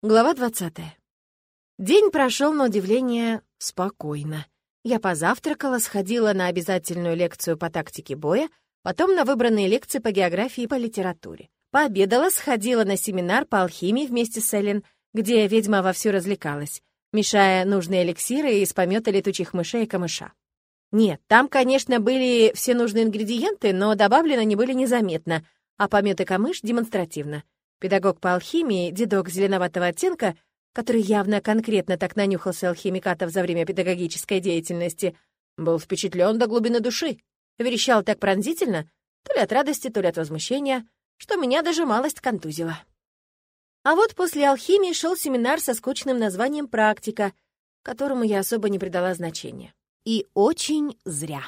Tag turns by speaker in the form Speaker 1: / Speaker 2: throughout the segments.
Speaker 1: Глава 20. День прошел на удивление спокойно. Я позавтракала, сходила на обязательную лекцию по тактике боя, потом на выбранные лекции по географии и по литературе. Пообедала, сходила на семинар по алхимии вместе с Эллен, где ведьма вовсю развлекалась, мешая нужные эликсиры из помета летучих мышей и камыша. Нет, там, конечно, были все нужные ингредиенты, но добавлены они были незаметно, а помет и камыш — демонстративно — Педагог по алхимии, дедок зеленоватого оттенка, который явно конкретно так нанюхался алхимикатов за время педагогической деятельности, был впечатлен до глубины души, верещал так пронзительно, то ли от радости, то ли от возмущения, что меня даже малость контузила. А вот после алхимии шел семинар со скучным названием «Практика», которому я особо не придала значения. И очень зря.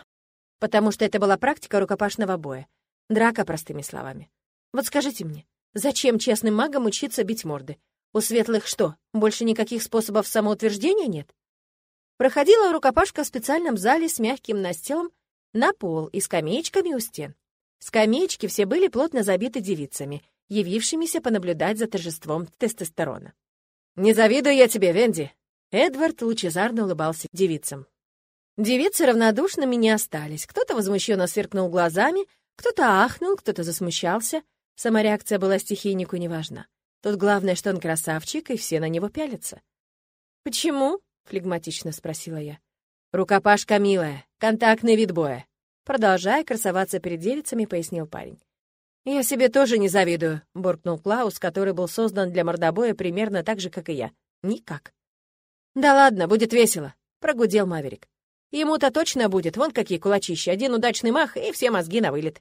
Speaker 1: Потому что это была практика рукопашного боя. Драка, простыми словами. Вот скажите мне, Зачем честным магам учиться бить морды? У светлых что, больше никаких способов самоутверждения нет? Проходила рукопашка в специальном зале с мягким настилом на пол и скамеечками у стен. Скамеечки все были плотно забиты девицами, явившимися понаблюдать за торжеством тестостерона. «Не завидую я тебе, Венди!» Эдвард лучезарно улыбался девицам. Девицы равнодушными не остались. Кто-то возмущенно сверкнул глазами, кто-то ахнул, кто-то засмущался — Сама реакция была стихийнику неважна. Тут главное, что он красавчик, и все на него пялятся. «Почему?» — флегматично спросила я. «Рукопашка милая, контактный вид боя». Продолжая красоваться перед девицами, пояснил парень. «Я себе тоже не завидую», — буркнул Клаус, который был создан для мордобоя примерно так же, как и я. Никак. «Да ладно, будет весело», — прогудел Маверик. «Ему-то точно будет, вон какие кулачищи, один удачный мах, и все мозги на вылет».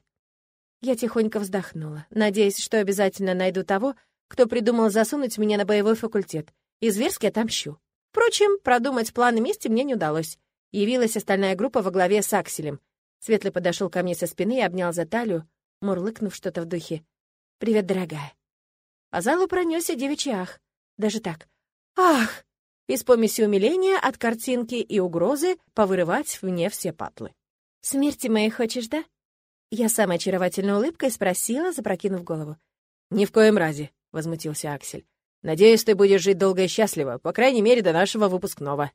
Speaker 1: Я тихонько вздохнула, надеясь, что обязательно найду того, кто придумал засунуть меня на боевой факультет, и зверски отомщу. Впрочем, продумать план вместе мне не удалось. Явилась остальная группа во главе с Акселем. Светлый подошел ко мне со спины и обнял за талию, мурлыкнув что-то в духе. «Привет, дорогая». По залу пронесся девичий ах. Даже так. «Ах!» Из помеси умиления от картинки и угрозы повырывать мне все патлы. «Смерти моей хочешь, да?» Я самой очаровательной улыбкой спросила, запрокинув голову. «Ни в коем разе», — возмутился Аксель. «Надеюсь, ты будешь жить долго и счастливо, по крайней мере, до нашего выпускного».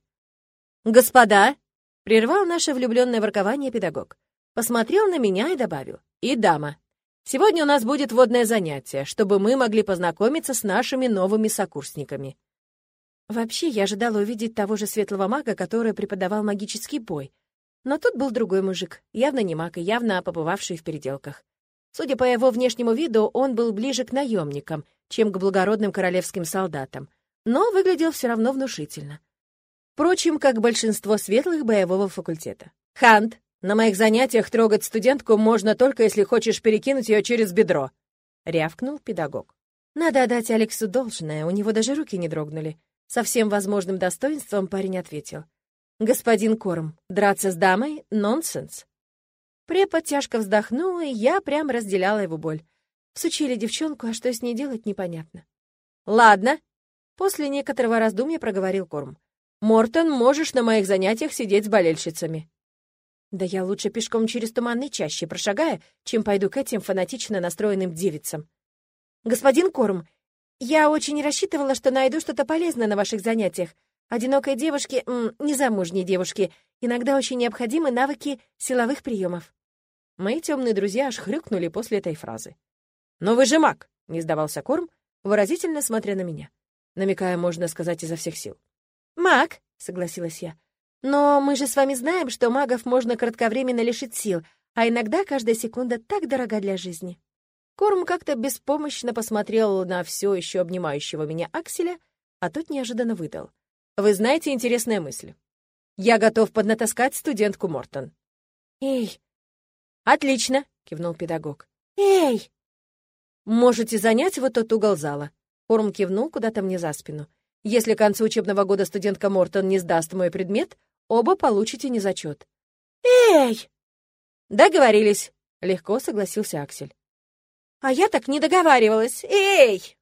Speaker 1: «Господа!» — прервал наше влюбленное воркование педагог. Посмотрел на меня и добавил. «И дама. Сегодня у нас будет водное занятие, чтобы мы могли познакомиться с нашими новыми сокурсниками». Вообще, я ожидала увидеть того же светлого мага, который преподавал магический бой — но тут был другой мужик, явно не маг и явно побывавший в переделках. Судя по его внешнему виду, он был ближе к наемникам, чем к благородным королевским солдатам, но выглядел все равно внушительно. Впрочем, как большинство светлых боевого факультета. «Хант, на моих занятиях трогать студентку можно только, если хочешь перекинуть ее через бедро», — рявкнул педагог. Надо отдать Алексу должное, у него даже руки не дрогнули. Со всем возможным достоинством парень ответил. «Господин Корм, драться с дамой — нонсенс». Препод тяжко вздохнул, и я прям разделяла его боль. Сучили девчонку, а что с ней делать, непонятно. «Ладно», — после некоторого раздумья проговорил Корм. «Мортон, можешь на моих занятиях сидеть с болельщицами». «Да я лучше пешком через туманный чаще прошагаю, чем пойду к этим фанатично настроенным девицам». «Господин Корм, я очень рассчитывала, что найду что-то полезное на ваших занятиях, Одинокой девушке, незамужней девушке, иногда очень необходимы навыки силовых приемов. Мои темные друзья аж хрюкнули после этой фразы. «Но вы же маг!» — не сдавался Корм, выразительно смотря на меня, намекая, можно сказать, изо всех сил. «Маг!» — согласилась я. «Но мы же с вами знаем, что магов можно кратковременно лишить сил, а иногда каждая секунда так дорога для жизни». Корм как-то беспомощно посмотрел на все еще обнимающего меня Акселя, а тот неожиданно выдал. Вы знаете интересная мысль. Я готов поднатаскать студентку Мортон. Эй! Отлично, кивнул педагог. Эй! Можете занять вот тот угол зала. Хорм кивнул куда-то мне за спину. Если к концу учебного года студентка Мортон не сдаст мой предмет, оба получите незачет. Эй! Договорились, легко согласился Аксель. А я так не договаривалась. Эй!